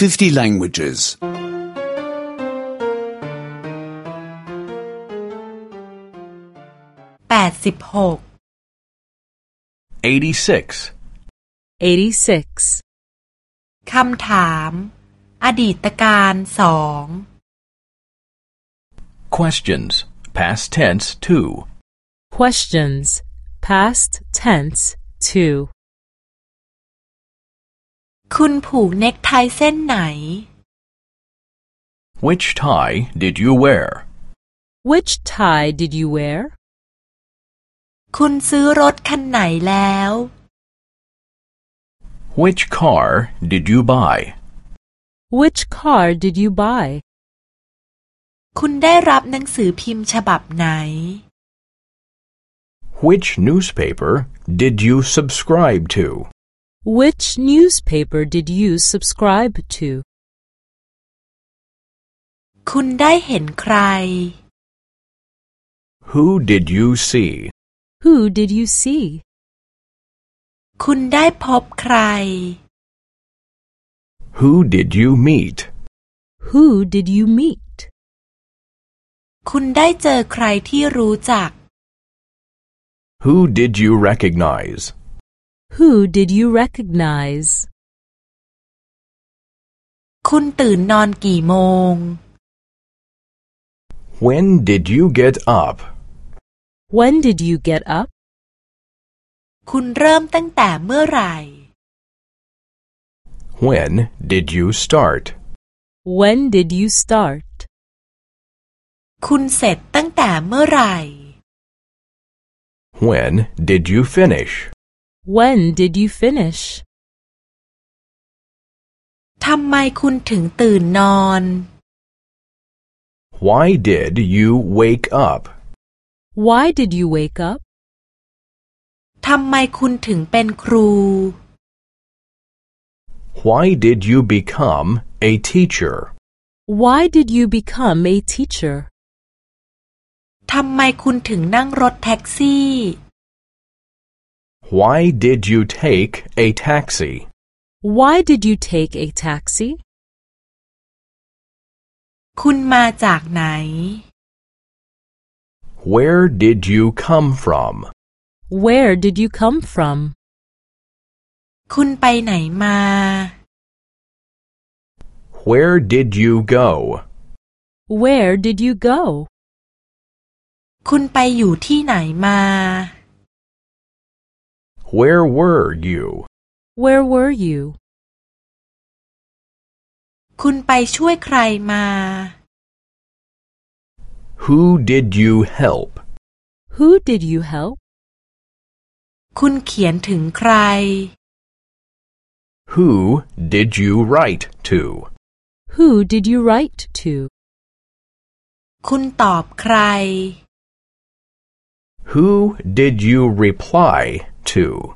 50 languages. 86 86. 86. คำถาม อดีตการสอง Questions. Past tense 2. Questions. Past tense 2. คุณผูกเน็กไทเส้นไหน Which tie did you wear? Which tie did you wear? คุณซื้อรถคันไหนแล้ว Which car did you buy? Which car did you buy? คุณได้รับหนังสือพิมพ์ฉบับไหน Which newspaper did you subscribe to? Which newspaper did you subscribe to? คุณได้เห็นใคร Who did you see? Who did you see? คุณได้พบใคร Who did you meet? Who did you meet? คุณได้เจอใครที่รู้จัก Who did you recognize? Who did you recognize? คุณตื่นนอนกี่โมง When did you get up? When did you get up? คุณเริ่มตั้งแต่เมื่อไหร่ When did you start? When did you start? คุณเสร็จตั้งแต่เมื่อไหร่ When did you finish? When did you finish? ทำไมคุณถึงตื่นนอน Why did you wake up? Why did you wake up? ทำไมคุณถึงเป็นครู Why did you become a teacher? Why did you become a teacher? ทำไมคุณถึงนั่งรถแท็กซี่ Why did you take a taxi? Why did you take a taxi? คุณมาจากไหน Where did you come from? Where did you come from? คุณไปไหนมา Where did you go? Where did you go? คุณไปอยู่ที่ไหนมา Where were you? Where were you? คุณไปช่วยใครมา Who did you help? Who did you help? คุณเขียนถึงใคร Who did you write to? Who did you write to? คุณตอบใคร Who did you reply to?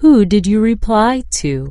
Who did you reply to?